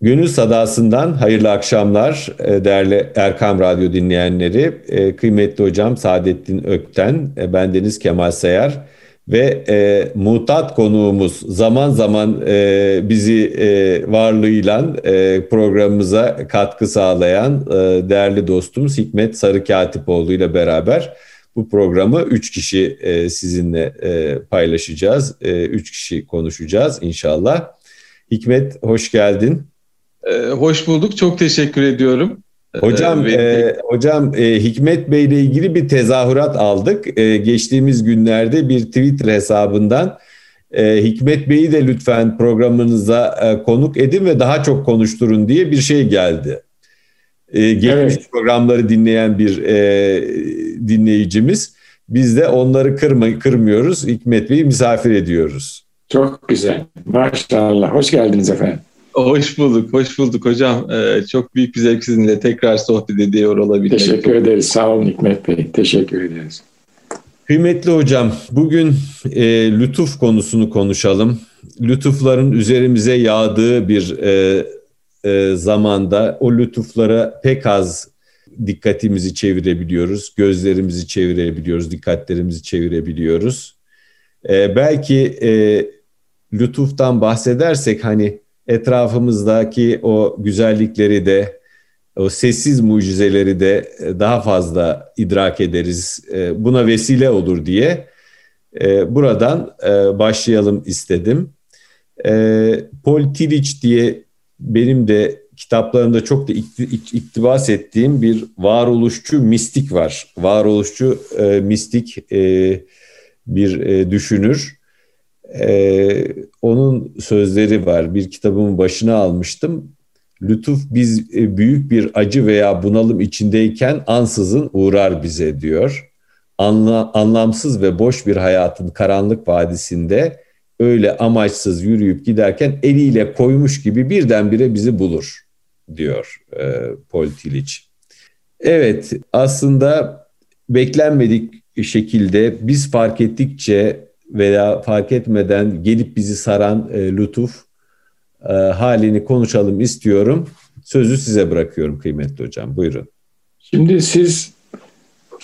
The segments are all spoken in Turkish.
Gönül Sadası'ndan hayırlı akşamlar e, değerli Erkam Radyo dinleyenleri. E, kıymetli hocam Saadettin Ökten, e, ben Deniz Kemal Sayar ve e, muhtat konuğumuz zaman zaman e, bizi e, varlığıyla e, programımıza katkı sağlayan e, değerli dostumuz Hikmet Sarı Katipoğlu ile beraber bu programı üç kişi e, sizinle e, paylaşacağız. E, üç kişi konuşacağız inşallah. Hikmet hoş geldin. Ee, hoş bulduk. Çok teşekkür ediyorum. Ee, hocam, ee, e, hocam e, Hikmet Bey ile ilgili bir tezahürat aldık. E, geçtiğimiz günlerde bir Twitter hesabından e, Hikmet Bey'i de lütfen programınıza e, konuk edin ve daha çok konuşturun diye bir şey geldi. E, geçmiş evet. programları dinleyen bir e, dinleyicimiz. Biz de onları kırma, kırmıyoruz. Hikmet Bey'i misafir ediyoruz. Çok güzel. Maşallah. Hoş geldiniz efendim. Hoş bulduk, hoş bulduk hocam. Ee, çok büyük bir zevk sizinle tekrar sohbet ediyor olabilmek. Teşekkür ederiz. Sağ olun Hikmet Bey. Teşekkür ederiz. Kıymetli hocam, bugün e, lütuf konusunu konuşalım. Lütufların üzerimize yağdığı bir e, e, zamanda o lütuflara pek az dikkatimizi çevirebiliyoruz, gözlerimizi çevirebiliyoruz, dikkatlerimizi çevirebiliyoruz. E, belki e, lütuftan bahsedersek hani etrafımızdaki o güzellikleri de o sessiz mucizeleri de e, daha fazla idrak ederiz. E, buna vesile olur diye e, buradan başlayalım istedim. Paul Tillich diye benim de kitaplarımda çok da iktibas ettiğim bir varoluşçu mistik var. Varoluşçu mistik bir düşünür. Ee, onun sözleri var. Bir kitabımın başına almıştım. Lütuf biz e, büyük bir acı veya bunalım içindeyken ansızın uğrar bize diyor. Anla, anlamsız ve boş bir hayatın karanlık vadisinde öyle amaçsız yürüyüp giderken eliyle koymuş gibi birdenbire bizi bulur diyor e, Paul Tillich. Evet aslında beklenmedik şekilde biz fark ettikçe veya fark etmeden gelip bizi saran e, lütuf e, halini konuşalım istiyorum. Sözü size bırakıyorum kıymetli hocam. Buyurun. Şimdi siz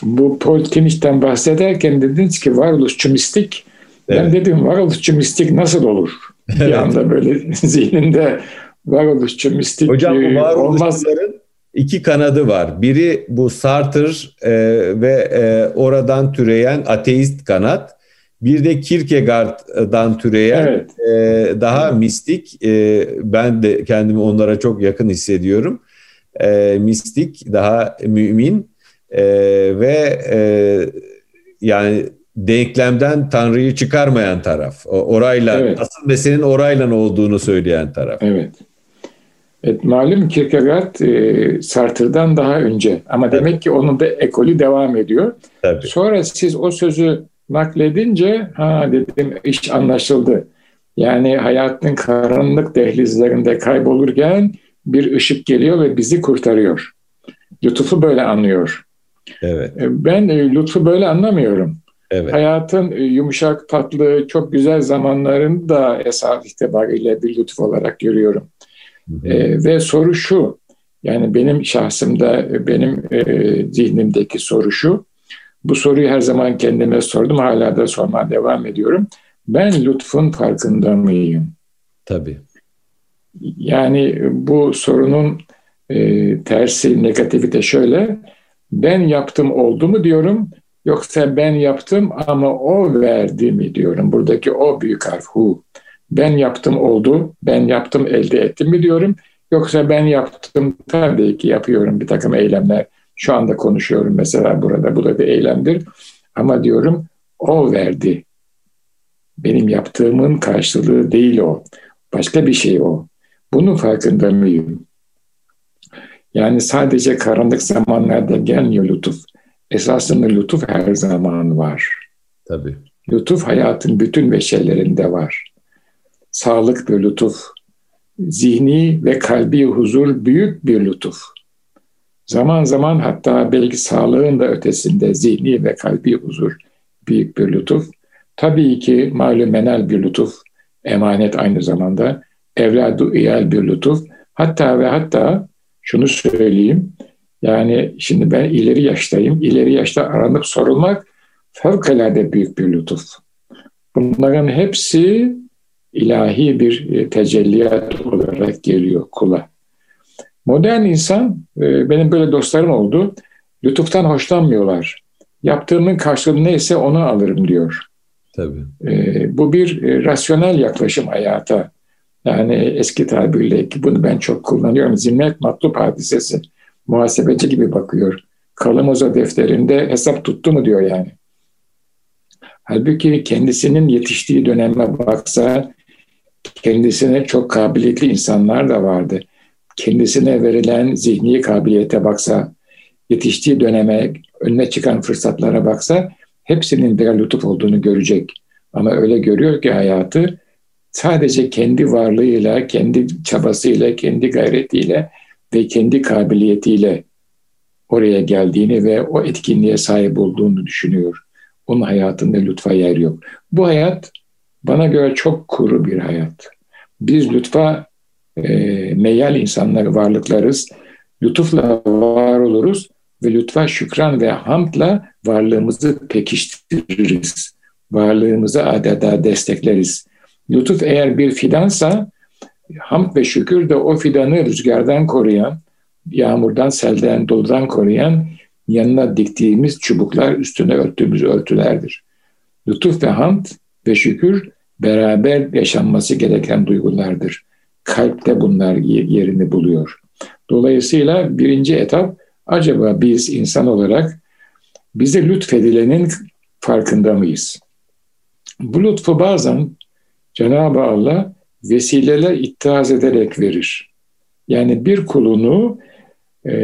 bu Paul Timich'ten bahsederken dediniz ki varoluşçu mistik. Evet. Ben dedim varoluşçu mistik nasıl olur? Evet. Bir anda böyle zihninde varoluşçu mistik Hocam bu e, varoluşçuların iki kanadı var. Biri bu Sartre e, ve e, oradan türeyen ateist kanat. Bir de Kierkegaard'dan türeyen evet. e, daha mistik, e, ben de kendimi onlara çok yakın hissediyorum. E, mistik, daha mümin e, ve e, yani denklemden Tanrı'yı çıkarmayan taraf. Orayla, evet. asıl meselenin orayla olduğunu söyleyen taraf. Evet. Evet, malum Kierkegaard e, Sartre'dan daha önce ama evet. demek ki onun da ekolü devam ediyor. Tabii. Sonra siz o sözü nakledince ha dedim iş anlaşıldı. Yani hayatın karanlık dehlizlerinde kaybolurken bir ışık geliyor ve bizi kurtarıyor. Lütfu böyle anlıyor. Evet. E, ben e, lütfu böyle anlamıyorum. Evet. Hayatın e, yumuşak, tatlı, çok güzel zamanlarını da esas itibariyle bir lütuf olarak görüyorum. Hı hı. E, ve soru şu, yani benim şahsımda, benim e, zihnimdeki soru şu, bu soruyu her zaman kendime sordum. Hala da sormaya devam ediyorum. Ben lütfun farkında mıyım? Tabii. Yani bu sorunun e, tersi, negatifi de şöyle. Ben yaptım oldu mu diyorum. Yoksa ben yaptım ama o verdi mi diyorum. Buradaki o büyük harf hu. Ben yaptım oldu, ben yaptım elde ettim mi diyorum. Yoksa ben yaptım tabii ki yapıyorum bir takım eylemler. Şu anda konuşuyorum mesela burada. Bu da bir eylemdir. Ama diyorum o verdi. Benim yaptığımın karşılığı değil o. Başka bir şey o. Bunun farkında mıyım? Yani sadece karanlık zamanlarda gelmiyor lütuf. Esasında lütuf her zaman var. Tabii. Lütuf hayatın bütün beşerlerinde var. Sağlık bir lütuf. Zihni ve kalbi huzur büyük bir lütuf. Zaman zaman hatta belki sağlığın da ötesinde zihni ve kalbi huzur büyük bir lütuf. Tabii ki malum menel bir lütuf, emanet aynı zamanda, evladu iyal bir lütuf. Hatta ve hatta şunu söyleyeyim. Yani şimdi ben ileri yaştayım. İleri yaşta aranıp sorulmak fevkalade büyük bir lütuf. Bunların hepsi ilahi bir e, tecelliyat olarak geliyor kula. Modern insan, e, benim böyle dostlarım oldu, lütuftan hoşlanmıyorlar. Yaptığımın karşılığı neyse onu alırım diyor. Tabii. E, bu bir rasyonel yaklaşım hayata. Yani eski tabirle ki bunu ben çok kullanıyorum. Zimmet matlup hadisesi. Muhasebeci gibi bakıyor. Kalamoza defterinde hesap tuttu mu diyor yani. Halbuki kendisinin yetiştiği döneme baksa kendisine çok kabiliyetli insanlar da vardı. Kendisine verilen zihni kabiliyete baksa, yetiştiği döneme, önüne çıkan fırsatlara baksa hepsinin bir lütuf olduğunu görecek. Ama öyle görüyor ki hayatı sadece kendi varlığıyla, kendi çabasıyla, kendi gayretiyle ve kendi kabiliyetiyle oraya geldiğini ve o etkinliğe sahip olduğunu düşünüyor. Onun hayatında lütfa yer yok. Bu hayat bana göre çok kuru bir hayat. Biz lütfa e, meyal insanlar, varlıklarız. Lütufla var oluruz ve lütfa şükran ve hamdla varlığımızı pekiştiririz. Varlığımızı adeta destekleriz. Lütuf eğer bir fidansa hamd ve şükür de o fidanı rüzgardan koruyan, yağmurdan, selden, doludan koruyan yanına diktiğimiz çubuklar üstüne örttüğümüz örtülerdir. Lütuf ve hamd ve şükür beraber yaşanması gereken duygulardır. Kalpte bunlar yerini buluyor. Dolayısıyla birinci etap acaba biz insan olarak bize lütfedilenin farkında mıyız? Bu lütfu bazen Cenab-ı Allah vesileler ittihaz ederek verir. Yani bir kulunu e,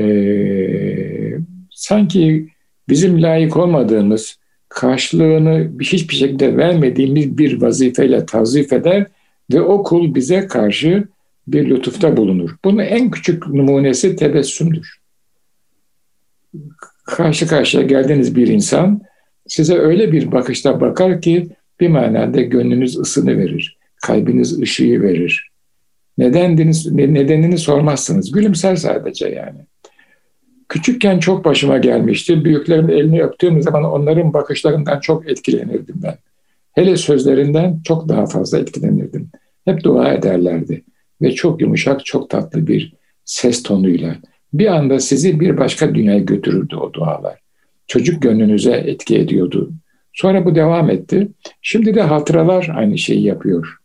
sanki bizim layık olmadığımız, karşılığını hiçbir şekilde vermediğimiz bir vazifeyle tazif eder ve o kul bize karşı bir lütufta bulunur. Bunun en küçük numunesi tebessümdür. Karşı karşıya geldiğiniz bir insan size öyle bir bakışta bakar ki bir manada gönlünüz ısını verir, kalbiniz ışığı verir. Nedendiniz, nedenini sormazsınız. Gülümser sadece yani. Küçükken çok başıma gelmişti. Büyüklerin elini öptüğüm zaman onların bakışlarından çok etkilenirdim ben. Hele sözlerinden çok daha fazla etkilenirdim. Hep dua ederlerdi ve çok yumuşak, çok tatlı bir ses tonuyla bir anda sizi bir başka dünyaya götürürdü o dualar. Çocuk gönlünüze etki ediyordu. Sonra bu devam etti. Şimdi de hatıralar aynı şeyi yapıyor.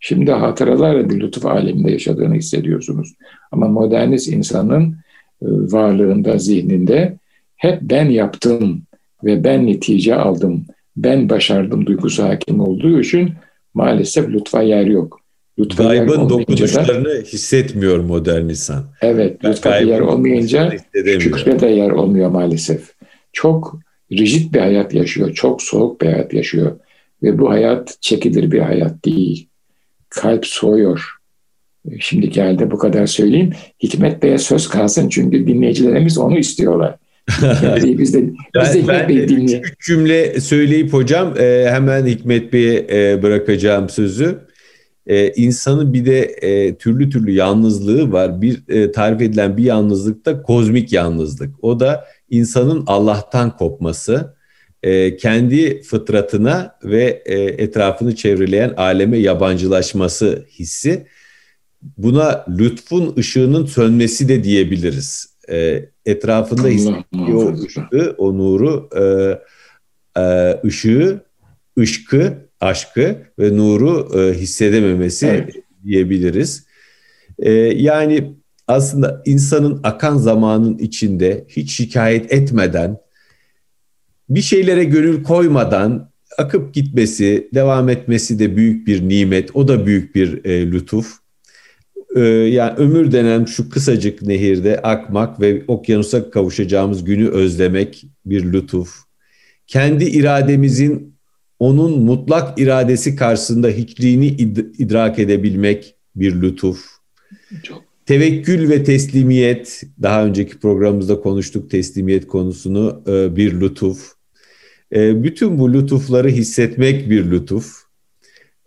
Şimdi hatıralarla bir lütuf aleminde yaşadığını hissediyorsunuz. Ama modernist insanın e, varlığında, zihninde hep ben yaptım ve ben netice aldım, ben başardım duygusu hakim olduğu için maalesef lütfa yer yok. Lütfa Gaybın dokunuşlarını da, hissetmiyor modern insan. Evet, lütfa yer olmayınca şükre de yer olmuyor maalesef. Çok rigid bir hayat yaşıyor, çok soğuk bir hayat yaşıyor. Ve bu hayat çekilir bir hayat değil. Kalp soğuyor. Şimdi geldi bu kadar söyleyeyim. Hikmet Bey'e söz kalsın çünkü dinleyicilerimiz onu istiyorlar. Yani biz de, biz de Hikmet Bey'i dinleyelim. Üç cümle söyleyip hocam e, hemen Hikmet Bey'e e, bırakacağım sözü. E, insanın bir de e, türlü türlü yalnızlığı var. Bir e, tarif edilen bir yalnızlık da kozmik yalnızlık. O da insanın Allah'tan kopması, e, kendi fıtratına ve e, etrafını çevreleyen aleme yabancılaşması hissi. Buna lütfun ışığının sönmesi de diyebiliriz. E, etrafında hissettiği o ışığı, o nuru, e, e, ışığı, ışkı, aşkı ve nuru e, hissedememesi evet. diyebiliriz. E, yani aslında insanın akan zamanın içinde hiç şikayet etmeden, bir şeylere gönül koymadan akıp gitmesi, devam etmesi de büyük bir nimet. O da büyük bir e, lütuf. E, yani ömür denen şu kısacık nehirde akmak ve okyanusa kavuşacağımız günü özlemek bir lütuf. Kendi irademizin onun mutlak iradesi karşısında hiçliğini idrak edebilmek bir lütuf. Çok Tevekkül ve teslimiyet, daha önceki programımızda konuştuk teslimiyet konusunu, e, bir lütuf. E, bütün bu lütufları hissetmek bir lütuf.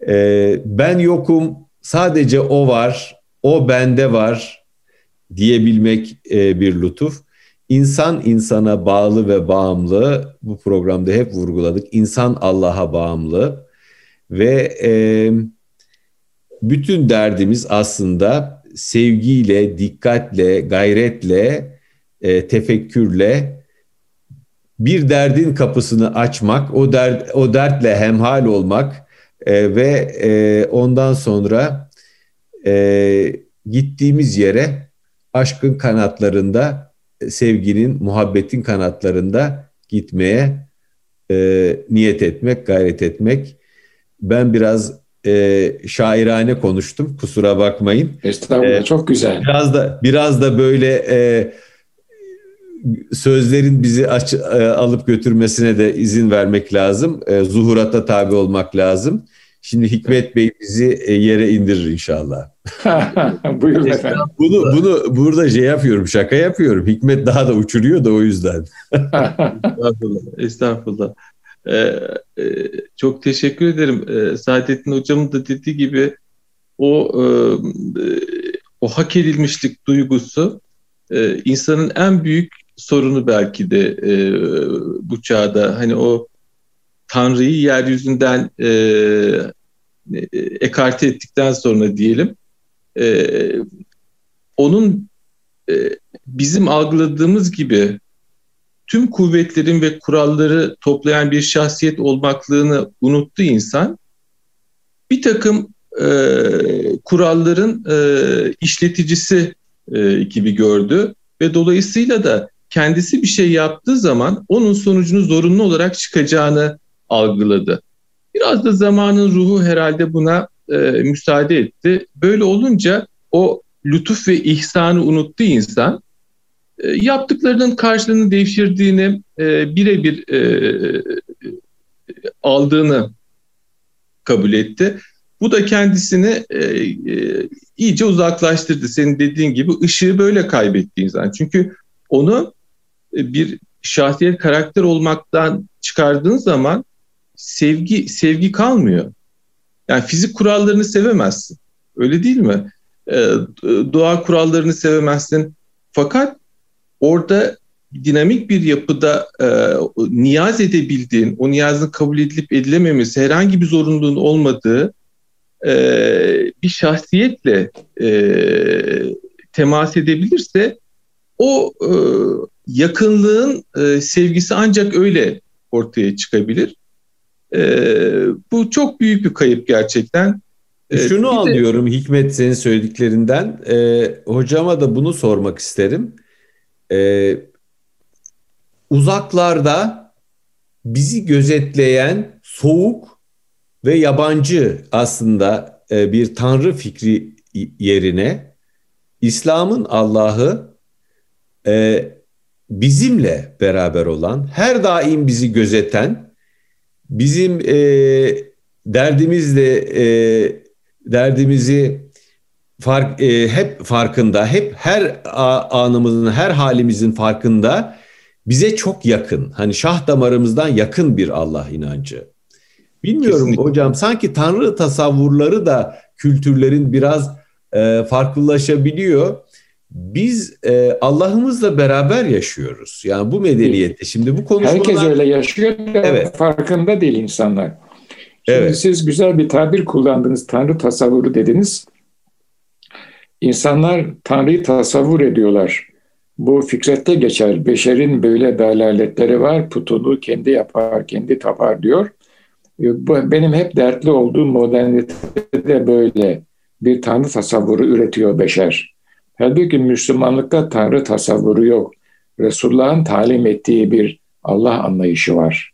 E, ben yokum, sadece o var, o bende var diyebilmek e, bir lütuf. İnsan insana bağlı ve bağımlı. Bu programda hep vurguladık. İnsan Allah'a bağımlı ve e, bütün derdimiz aslında sevgiyle, dikkatle, gayretle, e, tefekkürle bir derdin kapısını açmak, o dert o dertle hemhal olmak e, ve e, ondan sonra e, gittiğimiz yere aşkın kanatlarında, sevginin, muhabbetin kanatlarında gitmeye e, niyet etmek, gayret etmek. Ben biraz e, şairane konuştum, kusura bakmayın. Estağfurullah, e, çok güzel. Biraz da biraz da böyle e, sözlerin bizi aç, e, alıp götürmesine de izin vermek lazım. E, zuhurata tabi olmak lazım. Şimdi Hikmet Bey bizi e, yere indirir inşallah. Buyurun efendim. Bunu, bunu burada şey yapıyorum, şaka yapıyorum. Hikmet daha da uçuruyor da o yüzden. estağfurullah, estağfurullah. Ee, e, çok teşekkür ederim. Ee, Saadettin Hocam'ın da dediği gibi o e, o hak edilmişlik duygusu e, insanın en büyük sorunu belki de e, bu çağda. Hani o Tanrı'yı yeryüzünden e, e, ekarte ettikten sonra diyelim e, onun e, bizim algıladığımız gibi tüm kuvvetlerin ve kuralları toplayan bir şahsiyet olmaklığını unuttu insan. Bir takım e, kuralların e, işleticisi e, gibi gördü ve dolayısıyla da kendisi bir şey yaptığı zaman onun sonucunu zorunlu olarak çıkacağını algıladı. Biraz da zamanın ruhu herhalde buna e, müsaade etti. Böyle olunca o lütuf ve ihsanı unuttu insan. E, yaptıklarının karşılığını devşirdiğini, e, birebir e, aldığını kabul etti. Bu da kendisini e, e, iyice uzaklaştırdı. Senin dediğin gibi ışığı böyle kaybetti insan. Çünkü onu e, bir şahsiyet karakter olmaktan çıkardığın zaman sevgi sevgi kalmıyor. Yani fizik kurallarını sevemezsin. Öyle değil mi? E, doğa kurallarını sevemezsin. Fakat orada dinamik bir yapıda e, niyaz edebildiğin, o niyazın kabul edilip edilememesi, herhangi bir zorunluluğun olmadığı e, bir şahsiyetle e, temas edebilirse o e, yakınlığın e, sevgisi ancak öyle ortaya çıkabilir. E, bu çok büyük bir kayıp gerçekten. E, Şunu bir anlıyorum de... Hikmet senin söylediklerinden. E, hocama da bunu sormak isterim. E, uzaklarda bizi gözetleyen soğuk ve yabancı aslında e, bir tanrı fikri yerine İslam'ın Allah'ı e, bizimle beraber olan, her daim bizi gözeten, bizim e, derdimizle e, derdimizi fark e, hep farkında, hep her anımızın, her halimizin farkında bize çok yakın. Hani şah damarımızdan yakın bir Allah inancı. Bilmiyorum Kesinlikle. hocam sanki tanrı tasavvurları da kültürlerin biraz e, farklılaşabiliyor biz e, Allah'ımızla beraber yaşıyoruz. Yani bu medeniyette şimdi bu konuşmalar... Herkes öyle yaşıyor da evet. farkında değil insanlar. Şimdi evet. siz güzel bir tabir kullandınız. Tanrı tasavvuru dediniz. İnsanlar Tanrı'yı tasavvur ediyorlar. Bu fikrette geçer. Beşerin böyle dalaletleri var. Putunu kendi yapar, kendi tapar diyor. Benim hep dertli olduğum modernitede böyle bir Tanrı tasavvuru üretiyor beşer. Halbuki Müslümanlıkta Tanrı tasavvuru yok. Resulullah'ın talim ettiği bir Allah anlayışı var.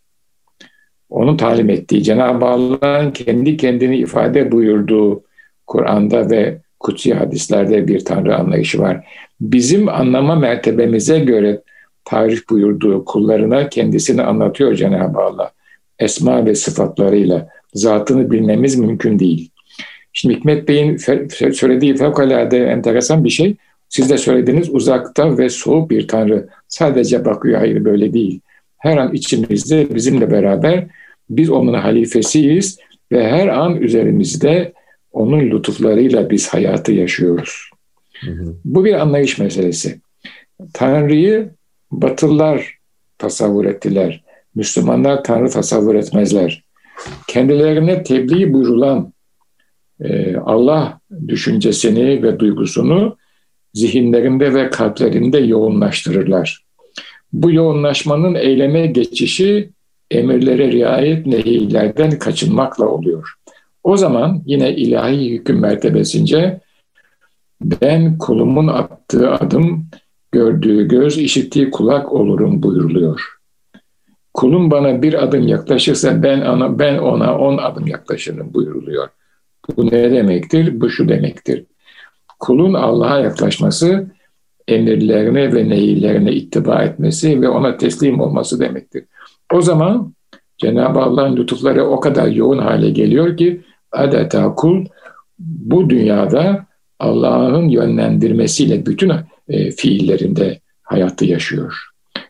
Onun talim ettiği, Cenab-ı Allah'ın kendi kendini ifade buyurduğu Kur'an'da ve kutsi hadislerde bir Tanrı anlayışı var. Bizim anlama mertebemize göre tarif buyurduğu kullarına kendisini anlatıyor Cenab-ı Allah. Esma ve sıfatlarıyla zatını bilmemiz mümkün değil. Şimdi Hikmet Bey'in söylediği fevkalade enteresan bir şey. Siz de söylediğiniz uzakta ve soğuk bir Tanrı. Sadece bakıyor, hayır böyle değil. Her an içimizde bizimle beraber biz onun halifesiyiz ve her an üzerimizde Onun lütuflarıyla biz hayatı yaşıyoruz. Hı hı. Bu bir anlayış meselesi. Tanrı'yı Batılılar tasavvur ettiler. Müslümanlar Tanrı tasavvur etmezler. Kendilerine tebliğ buyurulan e, Allah düşüncesini ve duygusunu zihinlerinde ve kalplerinde yoğunlaştırırlar. Bu yoğunlaşmanın eyleme geçişi emirlere riayet nehiylerden kaçınmakla oluyor. O zaman yine ilahi hüküm mertebesince ben kulumun attığı adım, gördüğü göz, işittiği kulak olurum buyuruluyor. Kulum bana bir adım yaklaşırsa ben ona, ben ona on adım yaklaşırım buyuruluyor. Bu ne demektir? Bu şu demektir. Kulun Allah'a yaklaşması, emirlerine ve nehirlerine ittiba etmesi ve ona teslim olması demektir. O zaman Cenab-ı Allah'ın lütufları o kadar yoğun hale geliyor ki adeta kul bu dünyada Allah'ın yönlendirmesiyle bütün e, fiillerinde hayatı yaşıyor.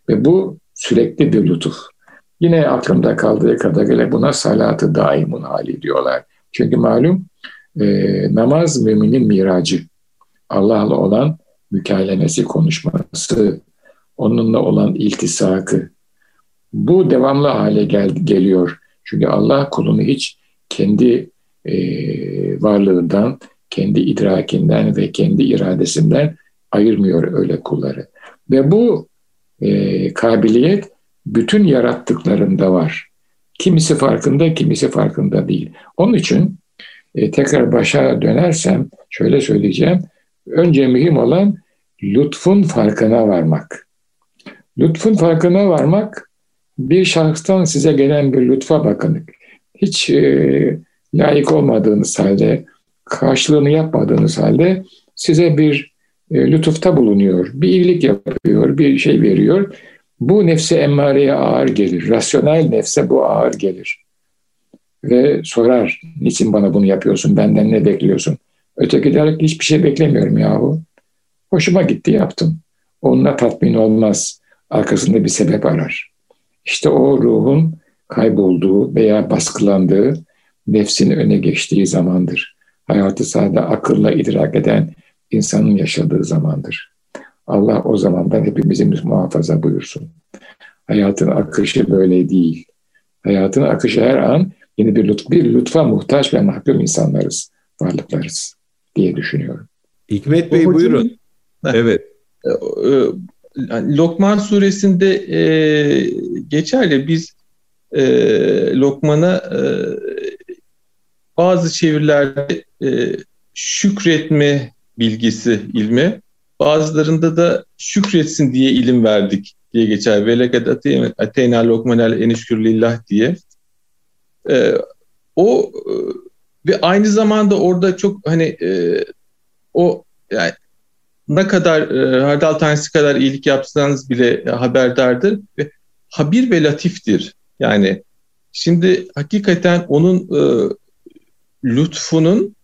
Ve bu sürekli bir lütuf. Yine aklımda kaldığı kadarıyla buna salatı daimun hali diyorlar. Çünkü malum e, namaz müminin miracı. Allah'la olan mükalemesi, konuşması, onunla olan iltisakı. Bu devamlı hale gel, geliyor. Çünkü Allah kulunu hiç kendi e, varlığından, kendi idrakinden ve kendi iradesinden ayırmıyor öyle kulları. Ve bu e, kabiliyet bütün yarattıklarında var. Kimisi farkında, kimisi farkında değil. Onun için e, tekrar başa dönersem şöyle söyleyeceğim. Önce mühim olan lütfun farkına varmak. Lütfun farkına varmak bir şahıstan size gelen bir lütfa bakın. Hiç e, layık olmadığınız halde, karşılığını yapmadığınız halde size bir e, lütufta bulunuyor. Bir iyilik yapıyor, bir şey veriyor. Bu nefse emmareye ağır gelir. Rasyonel nefse bu ağır gelir. Ve sorar, niçin bana bunu yapıyorsun, benden ne bekliyorsun? Öteki der ki hiçbir şey beklemiyorum yahu. Hoşuma gitti yaptım. Onunla tatmin olmaz. Arkasında bir sebep arar. İşte o ruhun kaybolduğu veya baskılandığı, nefsin öne geçtiği zamandır. Hayatı sadece akılla idrak eden insanın yaşadığı zamandır. Allah o zamandan hepimizin muhafaza buyursun. Hayatın akışı böyle değil. Hayatın akışı her an yeni bir, lütf, bir lütfa muhtaç ve mahkum insanlarız, varlıklarız diye düşünüyorum. Hikmet Bey buyurun. Evet. E, e, Lokman suresinde e, geçerli biz e, Lokman'a e, bazı çevirilerde e, şükretme bilgisi ilmi, bazılarında da şükretsin diye ilim verdik diye geçer. Ve lekad ateyna lokmanel enişkürlillah diye. E, o e, ve aynı zamanda orada çok hani e, o yani ne kadar e, hardal tanesi kadar iyilik yapsanız bile haberdardır ve habir ve latiftir. Yani şimdi hakikaten onun e, lütfunun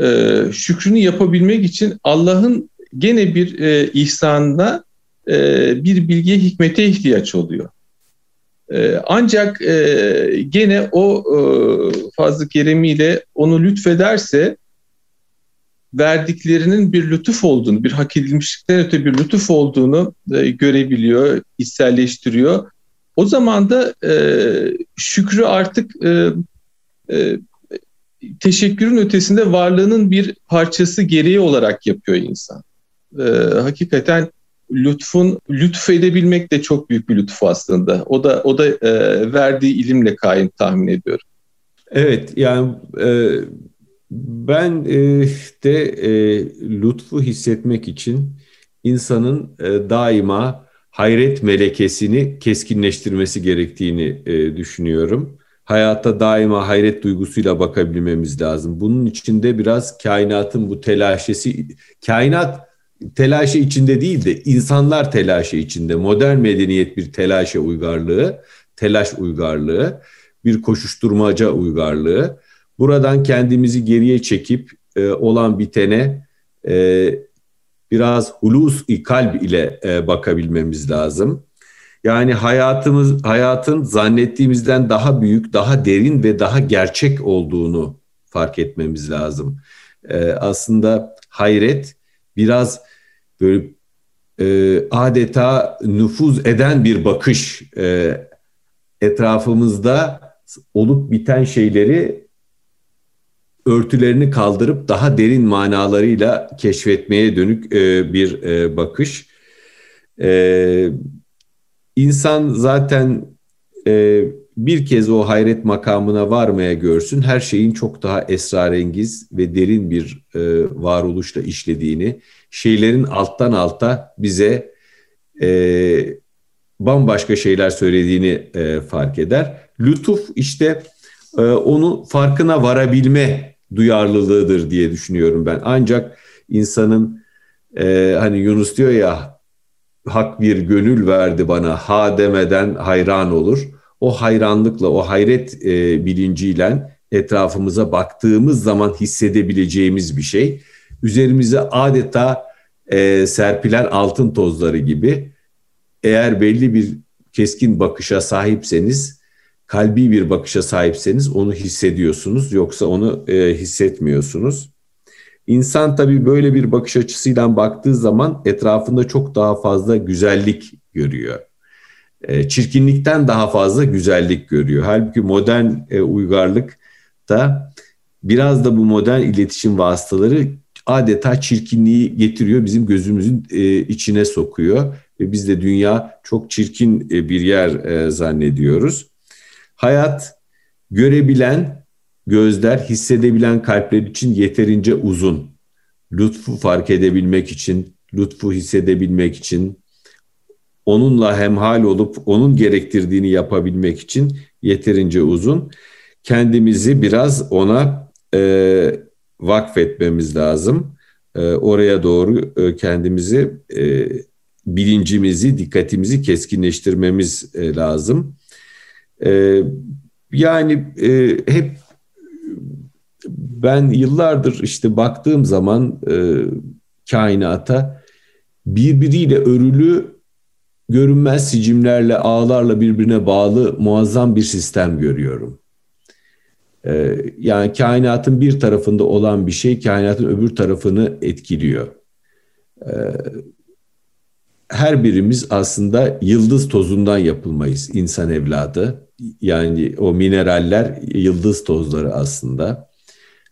e, şükrünü yapabilmek için Allah'ın gene bir e, ihsanına e, bir bilgiye hikmete ihtiyaç oluyor. E, ancak e, gene o e, fazla keremiyle onu lütfederse verdiklerinin bir lütuf olduğunu, bir hak edilmişlikten öte bir lütuf olduğunu e, görebiliyor, içselleştiriyor. O zaman da e, şükrü artık e, e, teşekkürün ötesinde varlığının bir parçası gereği olarak yapıyor insan. E, hakikaten lütfun lütfedebilmek de çok büyük bir lütuf aslında. O da o da e, verdiği ilimle kaim tahmin ediyorum. Evet yani e, ben e, de e, lütfu hissetmek için insanın e, daima hayret melekesini keskinleştirmesi gerektiğini e, düşünüyorum. Hayata daima hayret duygusuyla bakabilmemiz lazım. Bunun içinde biraz kainatın bu telaşesi, kainat telaşı içinde değil de insanlar telaşı içinde. Modern medeniyet bir telaşe uygarlığı, telaş uygarlığı, bir koşuşturmaca uygarlığı. Buradan kendimizi geriye çekip e, olan bitene e, biraz hulus-i kalb ile e, bakabilmemiz lazım. Yani hayatımız hayatın zannettiğimizden daha büyük, daha derin ve daha gerçek olduğunu fark etmemiz lazım. E, aslında hayret biraz böyle e, adeta nüfuz eden bir bakış. E, etrafımızda olup biten şeyleri örtülerini kaldırıp daha derin manalarıyla keşfetmeye dönük e, bir e, bakış. E, insan zaten e, bir kez o hayret makamına varmaya görsün, her şeyin çok daha esrarengiz ve derin bir e, varoluşla işlediğini, şeylerin alttan alta bize e, bambaşka şeyler söylediğini e, fark eder. Lütuf işte e, onu farkına varabilme duyarlılığıdır diye düşünüyorum ben. Ancak insanın e, hani Yunus diyor ya hak bir gönül verdi bana ha demeden hayran olur. O hayranlıkla, o hayret e, bilinciyle etrafımıza baktığımız zaman hissedebileceğimiz bir şey. Üzerimize adeta e, serpilen altın tozları gibi eğer belli bir keskin bakışa sahipseniz, kalbi bir bakışa sahipseniz onu hissediyorsunuz yoksa onu e, hissetmiyorsunuz. İnsan tabii böyle bir bakış açısıyla baktığı zaman etrafında çok daha fazla güzellik görüyor. E, çirkinlikten daha fazla güzellik görüyor. Halbuki modern e, uygarlık da biraz da bu modern iletişim vasıtaları adeta çirkinliği getiriyor, bizim gözümüzün e, içine sokuyor ve biz de dünya çok çirkin bir yer zannediyoruz. Hayat görebilen gözler, hissedebilen kalpler için yeterince uzun. Lütfu fark edebilmek için, lütfu hissedebilmek için, onunla hemhal olup onun gerektirdiğini yapabilmek için yeterince uzun. Kendimizi biraz ona e, vakfetmemiz lazım. E, oraya doğru e, kendimizi e, bilincimizi, dikkatimizi keskinleştirmemiz e, lazım. E, yani e, hep ben yıllardır işte baktığım zaman e, kainata birbiriyle örülü görünmez sicimlerle, ağlarla birbirine bağlı muazzam bir sistem görüyorum. Ee, yani kainatın bir tarafında olan bir şey kainatın öbür tarafını etkiliyor. Ee, her birimiz aslında yıldız tozundan yapılmayız insan evladı. Yani o mineraller yıldız tozları aslında.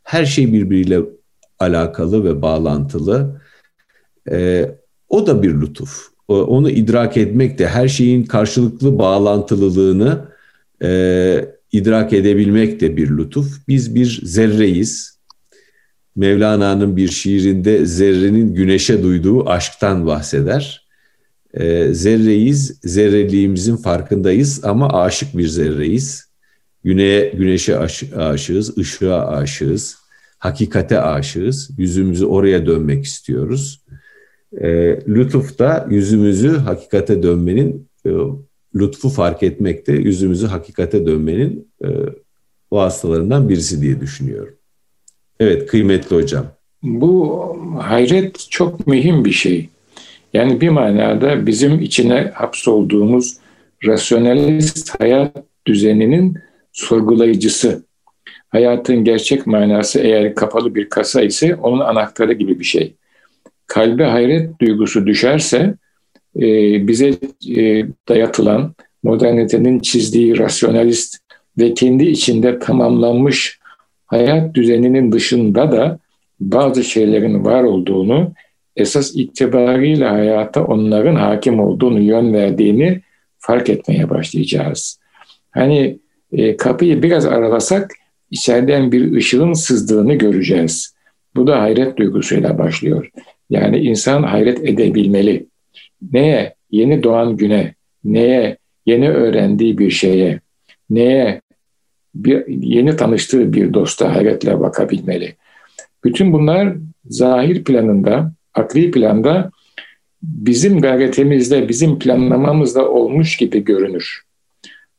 Her şey birbiriyle alakalı ve bağlantılı. Ee, o da bir lütuf. Onu idrak etmek de her şeyin karşılıklı bağlantılılığını e, idrak edebilmek de bir lütuf. Biz bir zerreyiz. Mevlana'nın bir şiirinde zerrenin güneşe duyduğu aşktan bahseder e, zerreyiz, zerreliğimizin farkındayız ama aşık bir zerreyiz. Güneye, güneşe aşığız, ışığa aşığız, hakikate aşığız. Yüzümüzü oraya dönmek istiyoruz. E, lütuf da yüzümüzü hakikate dönmenin, e, lütfu fark etmekte yüzümüzü hakikate dönmenin e, vasıtalarından birisi diye düşünüyorum. Evet kıymetli hocam. Bu hayret çok mühim bir şey. Yani bir manada bizim içine hapsolduğumuz rasyonalist hayat düzeninin sorgulayıcısı. Hayatın gerçek manası eğer kapalı bir kasa ise onun anahtarı gibi bir şey. Kalbe hayret duygusu düşerse e, bize e, dayatılan modernitenin çizdiği rasyonalist ve kendi içinde tamamlanmış hayat düzeninin dışında da bazı şeylerin var olduğunu esas itibariyle hayata onların hakim olduğunu, yön verdiğini fark etmeye başlayacağız. Hani e, kapıyı biraz aralasak içeriden bir ışığın sızdığını göreceğiz. Bu da hayret duygusuyla başlıyor. Yani insan hayret edebilmeli. Neye? Yeni doğan güne, neye? Yeni öğrendiği bir şeye, neye? Bir, yeni tanıştığı bir dosta hayretle bakabilmeli. Bütün bunlar zahir planında akli planda bizim gayretimizde, bizim planlamamızda olmuş gibi görünür.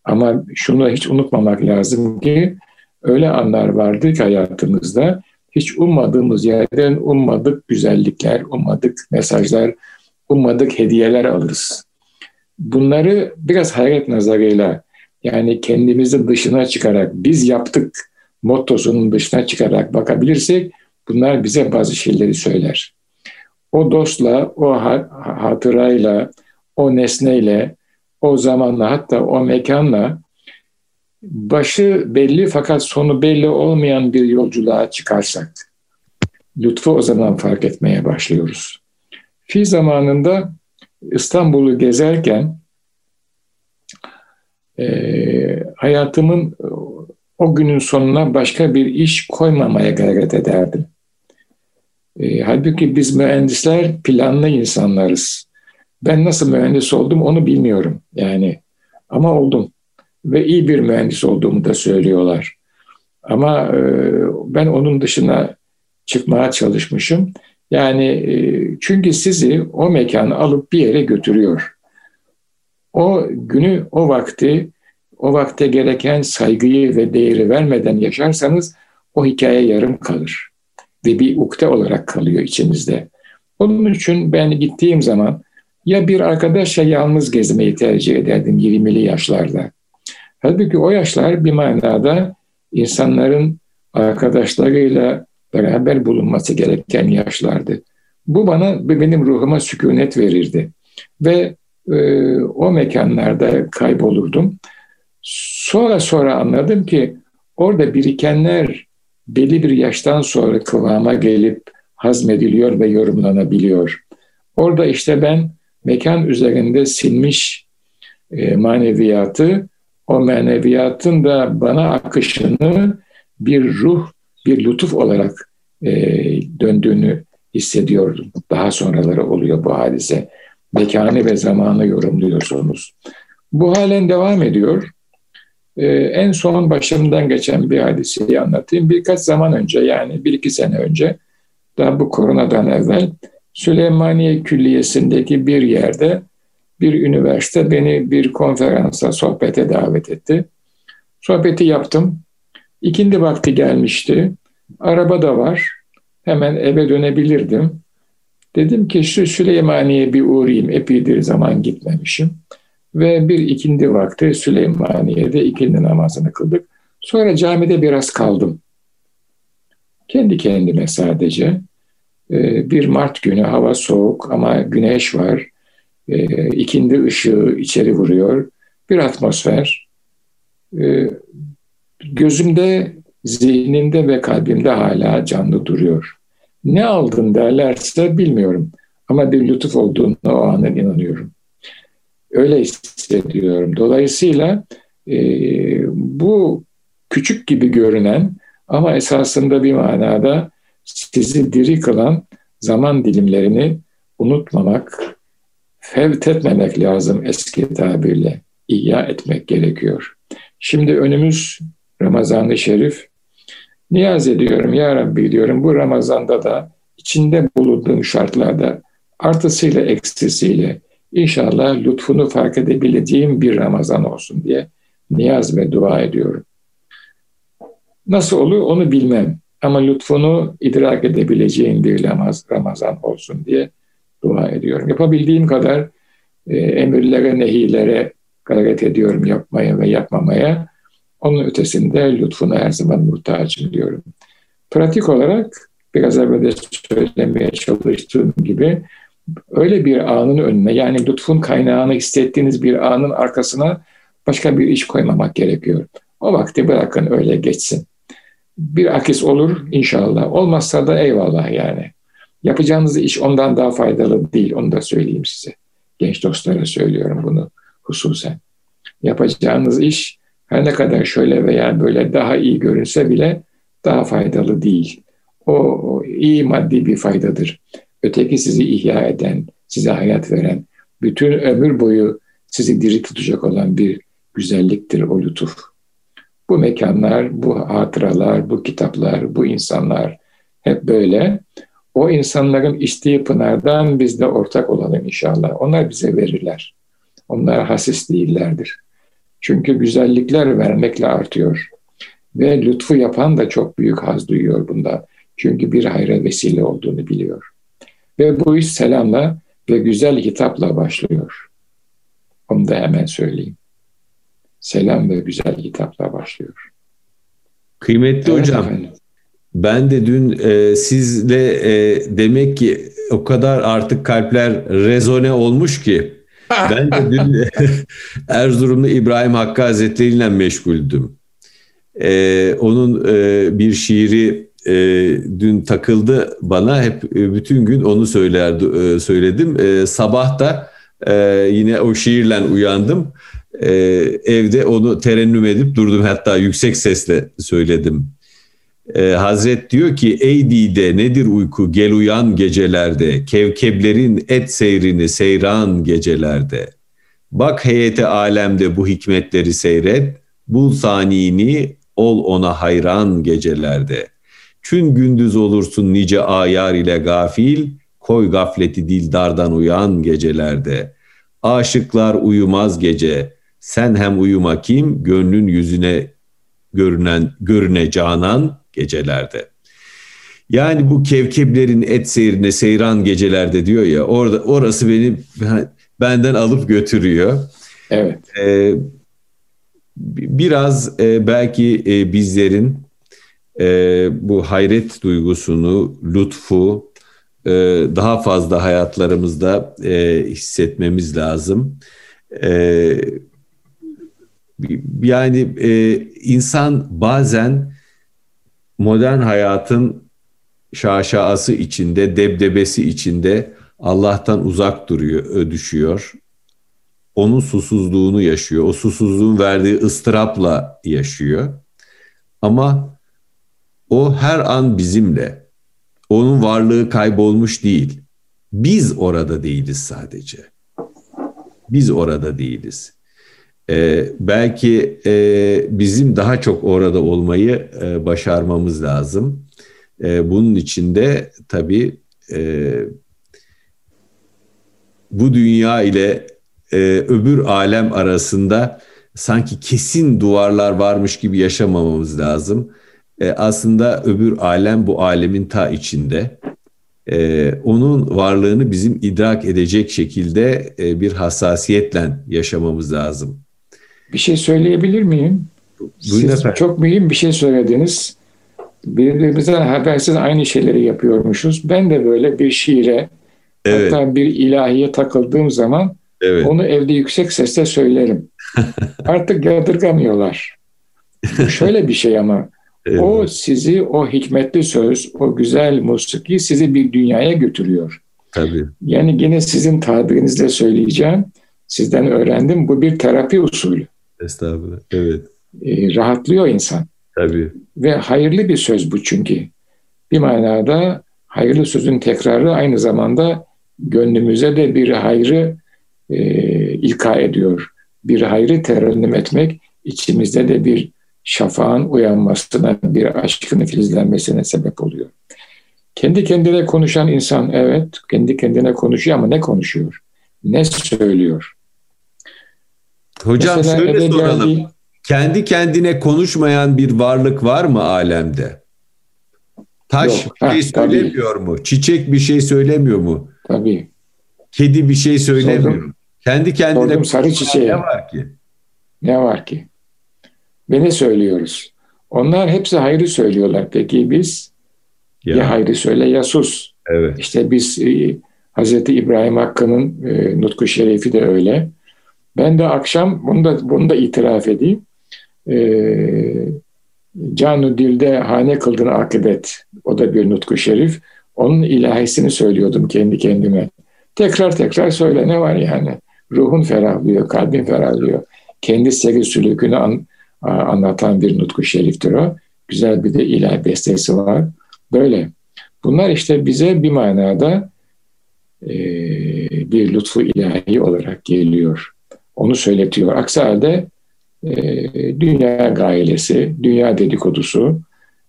Ama şunu hiç unutmamak lazım ki öyle anlar vardı ki hayatımızda hiç ummadığımız yerden ummadık güzellikler, ummadık mesajlar, ummadık hediyeler alırız. Bunları biraz hayret nazarıyla yani kendimizi dışına çıkarak biz yaptık, mottosunun dışına çıkarak bakabilirsek bunlar bize bazı şeyleri söyler. O dostla, o hatırayla, o nesneyle, o zamanla hatta o mekanla başı belli fakat sonu belli olmayan bir yolculuğa çıkarsak lütfu o zaman fark etmeye başlıyoruz. Fi zamanında İstanbul'u gezerken e, hayatımın o günün sonuna başka bir iş koymamaya gayret ederdim. E, halbuki biz mühendisler planlı insanlarız. Ben nasıl mühendis oldum onu bilmiyorum yani ama oldum ve iyi bir mühendis olduğumu da söylüyorlar. Ama e, ben onun dışına çıkmaya çalışmışım. Yani e, çünkü sizi o mekanı alıp bir yere götürüyor. O günü, o vakti, o vakte gereken saygıyı ve değeri vermeden yaşarsanız o hikaye yarım kalır. Ve bir ukde olarak kalıyor içinizde. Onun için ben gittiğim zaman ya bir arkadaşla yalnız gezmeyi tercih ederdim 20'li yaşlarda. Halbuki o yaşlar bir manada insanların arkadaşlarıyla beraber bulunması gereken yaşlardı. Bu bana benim ruhuma sükunet verirdi. Ve e, o mekanlarda kaybolurdum. Sonra sonra anladım ki orada birikenler belli bir yaştan sonra kıvama gelip hazmediliyor ve yorumlanabiliyor. Orada işte ben mekan üzerinde silmiş e, maneviyatı, o maneviyatın da bana akışını bir ruh, bir lütuf olarak e, döndüğünü hissediyordum. Daha sonraları oluyor bu hadise. Mekanı ve zamanı yorumluyorsunuz. Bu halen devam ediyor. Ee, en son başımdan geçen bir hadiseyi anlatayım. Birkaç zaman önce yani bir iki sene önce daha bu koronadan evvel Süleymaniye Külliyesi'ndeki bir yerde bir üniversite beni bir konferansa, sohbete davet etti. Sohbeti yaptım. İkindi vakti gelmişti. Araba da var. Hemen eve dönebilirdim. Dedim ki şu Süleymaniye bir uğrayayım. Epeydir zaman gitmemişim. Ve bir ikindi vakti Süleymaniye'de ikindi namazını kıldık. Sonra camide biraz kaldım. Kendi kendime sadece. Ee, bir Mart günü hava soğuk ama güneş var. Ee, ikindi ışığı içeri vuruyor. Bir atmosfer. Ee, gözümde, zihnimde ve kalbimde hala canlı duruyor. Ne aldın derlerse bilmiyorum. Ama bir lütuf olduğunu o ana inanıyorum. Öyle hissediyorum. Dolayısıyla e, bu küçük gibi görünen ama esasında bir manada sizi diri kılan zaman dilimlerini unutmamak, fevt etmemek lazım eski tabirle. İhya etmek gerekiyor. Şimdi önümüz Ramazan-ı Şerif. Niyaz ediyorum ya Rabbi diyorum bu Ramazan'da da içinde bulunduğum şartlarda artısıyla eksisiyle inşallah lütfunu fark edebileceğim bir Ramazan olsun diye niyaz ve dua ediyorum. Nasıl olur onu bilmem ama lütfunu idrak edebileceğim bir Ramazan olsun diye dua ediyorum. Yapabildiğim kadar e, emirlere, nehilere gayret ediyorum yapmaya ve yapmamaya. Onun ötesinde lütfuna her zaman muhtacım diyorum. Pratik olarak biraz evvel de söylemeye çalıştığım gibi öyle bir anın önüne yani lütfun kaynağını hissettiğiniz bir anın arkasına başka bir iş koymamak gerekiyor. O vakti bırakın öyle geçsin. Bir akis olur inşallah. Olmazsa da eyvallah yani. Yapacağınız iş ondan daha faydalı değil. Onu da söyleyeyim size. Genç dostlara söylüyorum bunu hususen. Yapacağınız iş her ne kadar şöyle veya böyle daha iyi görünse bile daha faydalı değil. O iyi maddi bir faydadır. Öteki sizi ihya eden, size hayat veren, bütün ömür boyu sizi diri tutacak olan bir güzelliktir o lütuf. Bu mekanlar, bu hatıralar, bu kitaplar, bu insanlar hep böyle. O insanların içtiği pınardan biz de ortak olalım inşallah. Onlar bize verirler. Onlar hasis değillerdir. Çünkü güzellikler vermekle artıyor. Ve lütfu yapan da çok büyük haz duyuyor bunda. Çünkü bir hayra vesile olduğunu biliyor. Ve bu iş selamla ve güzel hitapla başlıyor. Onu da hemen söyleyeyim. Selam ve güzel hitapla başlıyor. Kıymetli evet, hocam, efendim. Ben de dün e, sizle e, demek ki o kadar artık kalpler rezone olmuş ki ben de dün Erzurumlu İbrahim Hakkı Hazretleri ile meşguldüm. Ee, onun e, bir şiiri e, dün takıldı bana. Hep e, bütün gün onu söylerdi, e, söyledim. E, sabah da e, yine o şiirle uyandım. E, evde onu terennüm edip durdum. Hatta yüksek sesle söyledim. E, Hazret diyor ki ey dide nedir uyku? Gel uyan gecelerde. Kevkeblerin et seyrini seyran gecelerde. Bak heyete alemde bu hikmetleri seyret. Bul sanini ol ona hayran gecelerde. Çün gündüz olursun nice ayar ile gafil. Koy gafleti dildardan uyan gecelerde. Aşıklar uyumaz gece. Sen hem uyuma kim? Gönlün yüzüne görünen görüne canan gecelerde. Yani bu kevkeblerin et seyrine seyran gecelerde diyor ya orada orası beni benden alıp götürüyor. Evet. Ee, biraz e, belki e, bizlerin e, bu hayret duygusunu, lütfu e, daha fazla hayatlarımızda e, hissetmemiz lazım. E, yani e, insan bazen modern hayatın şaşası içinde, debdebesi içinde Allah'tan uzak duruyor, düşüyor. Onun susuzluğunu yaşıyor. O susuzluğun verdiği ıstırapla yaşıyor. Ama o her an bizimle. Onun varlığı kaybolmuş değil. Biz orada değiliz sadece. Biz orada değiliz. Ee, belki e, bizim daha çok orada olmayı e, başarmamız lazım. E, bunun için de tabii e, bu dünya ile e, öbür alem arasında sanki kesin duvarlar varmış gibi yaşamamamız lazım. E, aslında öbür alem bu alemin ta içinde. E, onun varlığını bizim idrak edecek şekilde e, bir hassasiyetle yaşamamız lazım. Bir şey söyleyebilir miyim? Siz efendim. çok mühim bir şey söylediniz. Birbirimizden habersiz aynı şeyleri yapıyormuşuz. Ben de böyle bir şiire evet. hatta bir ilahiye takıldığım zaman evet. onu evde yüksek sesle söylerim. Artık yadırgamıyorlar. Şöyle bir şey ama evet. o sizi o hikmetli söz, o güzel musiki sizi bir dünyaya götürüyor. Tabii. Yani yine sizin tabirinizle söyleyeceğim. Sizden öğrendim. Bu bir terapi usulü. Estağfurullah. Evet. E, rahatlıyor insan. Tabii. Ve hayırlı bir söz bu çünkü. Bir manada hayırlı sözün tekrarı aynı zamanda gönlümüze de bir hayrı e, ilka ediyor. Bir hayrı terennüm etmek içimizde de bir şafağın uyanmasına, bir aşkın filizlenmesine sebep oluyor. Kendi kendine konuşan insan evet, kendi kendine konuşuyor ama ne konuşuyor? Ne söylüyor? Hocam Mesela şöyle soralım. Geldiği... Kendi kendine konuşmayan bir varlık var mı alemde? Taş Yok. bir şey söylemiyor tabii. mu? Çiçek bir şey söylemiyor mu? Tabii. Kedi bir şey söylemiyor. Sordum. Kendi kendine Sordum sarı çiçeğe. Ne var ki? Ne var ki? Ve ne söylüyoruz? Onlar hepsi hayrı söylüyorlar. Peki biz ya, ya hayrı söyle ya sus. Evet. İşte biz e, Hz. İbrahim Hakkı'nın e, Nutku Şerifi de öyle. Ben de akşam bunu da, bunu da itiraf edeyim. Ee, Canu Dil'de hane kıldın akıbet. O da bir nutku şerif. Onun ilahisini söylüyordum kendi kendime. Tekrar tekrar söyle ne var yani. Ruhun ferahlıyor, kalbin ferahlıyor. Kendi sevgi sülükünü an, anlatan bir nutku şeriftir o. Güzel bir de ilahi bestesi var. Böyle. Bunlar işte bize bir manada e, bir lütfu ilahi olarak geliyor. Onu söyletiyor. Aksi halde e, dünya gayelesi, dünya dedikodusu,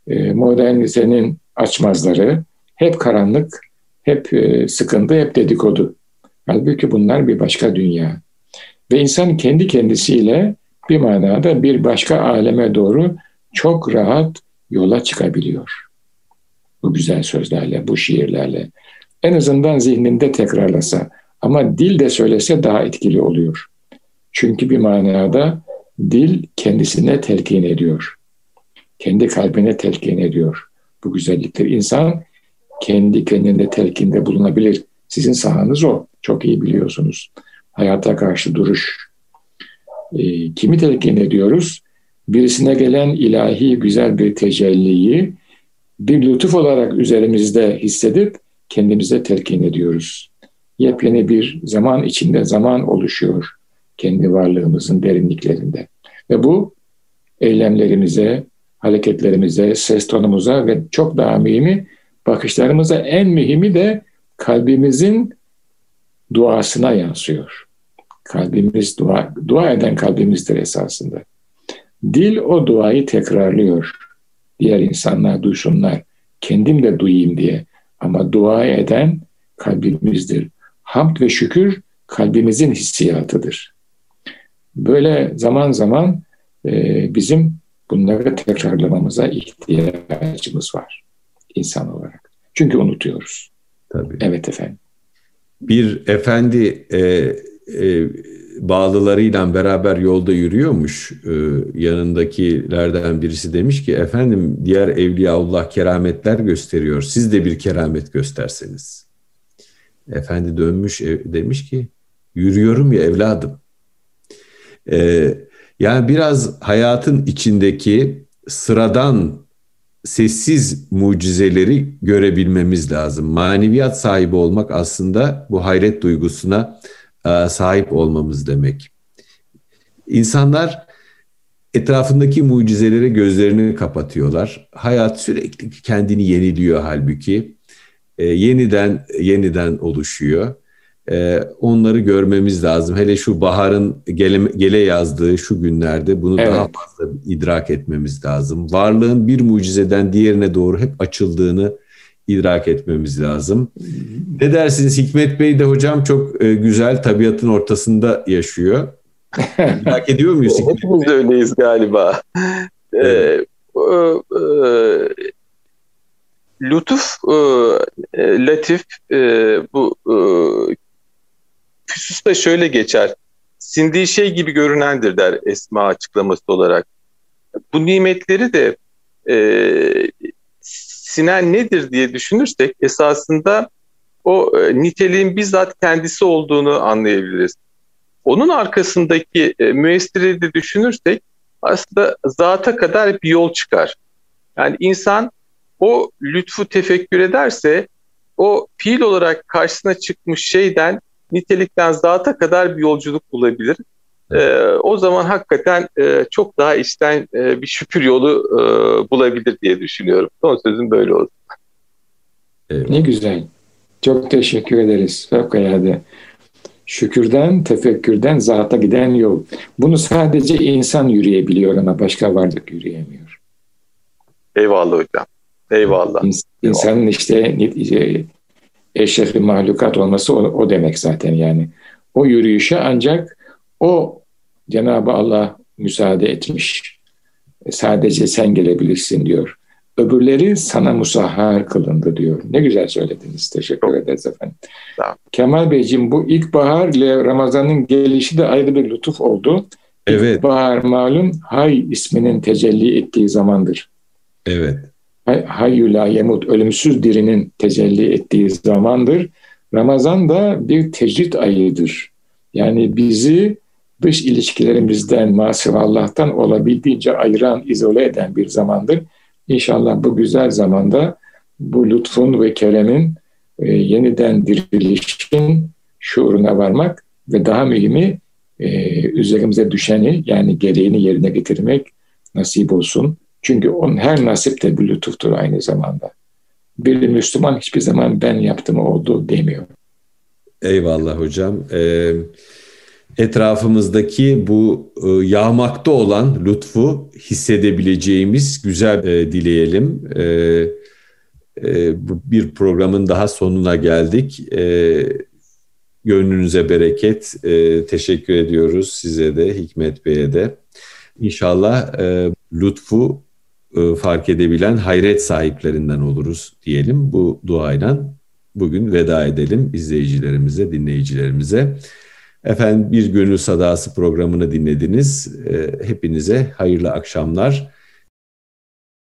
e, modernitenin açmazları hep karanlık, hep e, sıkıntı, hep dedikodu. Halbuki bunlar bir başka dünya. Ve insan kendi kendisiyle bir manada bir başka aleme doğru çok rahat yola çıkabiliyor. Bu güzel sözlerle, bu şiirlerle. En azından zihninde tekrarlasa ama dil de söylese daha etkili oluyor. Çünkü bir manada dil kendisine telkin ediyor. kendi kalbine telkin ediyor bu güzellikleri. İnsan kendi kendinde telkinde bulunabilir. Sizin sahanız o. Çok iyi biliyorsunuz. Hayata karşı duruş. E, kimi telkin ediyoruz? Birisine gelen ilahi güzel bir tecelliyi bir lütuf olarak üzerimizde hissedip kendimize telkin ediyoruz. Yepyeni bir zaman içinde zaman oluşuyor kendi varlığımızın derinliklerinde. Ve bu eylemlerimize, hareketlerimize, ses tonumuza ve çok daha mühimi bakışlarımıza en mühimi de kalbimizin duasına yansıyor. Kalbimiz dua, dua eden kalbimizdir esasında. Dil o duayı tekrarlıyor. Diğer insanlar duysunlar. Kendim de duyayım diye. Ama dua eden kalbimizdir. Hamd ve şükür kalbimizin hissiyatıdır. Böyle zaman zaman e, bizim bunları tekrarlamamıza ihtiyacımız var insan olarak. Çünkü unutuyoruz. Tabii. Evet efendim. Bir efendi e, e, bağlılarıyla beraber yolda yürüyormuş. E, yanındakilerden birisi demiş ki efendim diğer Evliyaullah kerametler gösteriyor. Siz de bir keramet gösterseniz. Efendi dönmüş demiş ki yürüyorum ya evladım. E, yani biraz hayatın içindeki sıradan sessiz mucizeleri görebilmemiz lazım. Maneviyat sahibi olmak aslında bu hayret duygusuna e, sahip olmamız demek. İnsanlar etrafındaki mucizelere gözlerini kapatıyorlar. Hayat sürekli kendini yeniliyor halbuki. E, yeniden yeniden oluşuyor. E, onları görmemiz lazım. Hele şu baharın gele, gele yazdığı şu günlerde bunu evet. daha fazla idrak etmemiz lazım. Varlığın bir mucizeden diğerine doğru hep açıldığını idrak etmemiz lazım. Ne dersiniz Hikmet Bey de hocam çok e, güzel tabiatın ortasında yaşıyor. İdrak ediyor muyuz Hikmet Hepimiz Bey? öyleyiz galiba. Evet. Ee, e, lütuf, e, latif, e, bu e, Füsus da şöyle geçer. Sindiği şey gibi görünendir der Esma açıklaması olarak. Bu nimetleri de e, sinen nedir diye düşünürsek esasında o e, niteliğin bizzat kendisi olduğunu anlayabiliriz. Onun arkasındaki e, müessiri de düşünürsek aslında zata kadar bir yol çıkar. Yani insan o lütfu tefekkür ederse o fiil olarak karşısına çıkmış şeyden nitelikten zata kadar bir yolculuk bulabilir. E, o zaman hakikaten e, çok daha içten e, bir şükür yolu e, bulabilir diye düşünüyorum. Son sözüm böyle olsun. Ne güzel. Çok teşekkür ederiz. Fevkalade. Şükürden, tefekkürden zata giden yol. Bunu sadece insan yürüyebiliyor ama başka varlık yürüyemiyor. Eyvallah hocam. Eyvallah. İns- insanın işte eşrefi mahlukat olması o, o demek zaten yani. O yürüyüşe ancak o Cenab-ı Allah müsaade etmiş. E, sadece sen gelebilirsin diyor. Öbürleri sana musahhar kılındı diyor. Ne güzel söylediniz. Teşekkür ederiz efendim. Tamam. Kemal Beyciğim bu ilkbahar ile Ramazan'ın gelişi de ayrı bir lütuf oldu. Evet. İlkbahar malum Hay isminin tecelli ettiği zamandır. Evet. Hayyü yemut, ölümsüz dirinin tecelli ettiği zamandır. Ramazan da bir tecrit ayıdır. Yani bizi dış ilişkilerimizden, masif Allah'tan olabildiğince ayıran, izole eden bir zamandır. İnşallah bu güzel zamanda bu lütfun ve keremin e, yeniden dirilişin şuuruna varmak ve daha mühimi e, üzerimize düşeni yani gereğini yerine getirmek nasip olsun. Çünkü onun her nasip de bir lütuftur aynı zamanda. Bir Müslüman hiçbir zaman ben yaptım oldu demiyor. Eyvallah hocam. Ee, etrafımızdaki bu e, yağmakta olan lütfu hissedebileceğimiz güzel e, dileyelim. E, e, bir programın daha sonuna geldik. E, gönlünüze bereket. E, teşekkür ediyoruz size de, Hikmet Bey'e de. İnşallah e, lütfu e, fark edebilen hayret sahiplerinden oluruz diyelim. Bu duayla bugün veda edelim izleyicilerimize, dinleyicilerimize. Efendim bir gönül sadası programını dinlediniz. E, hepinize hayırlı akşamlar.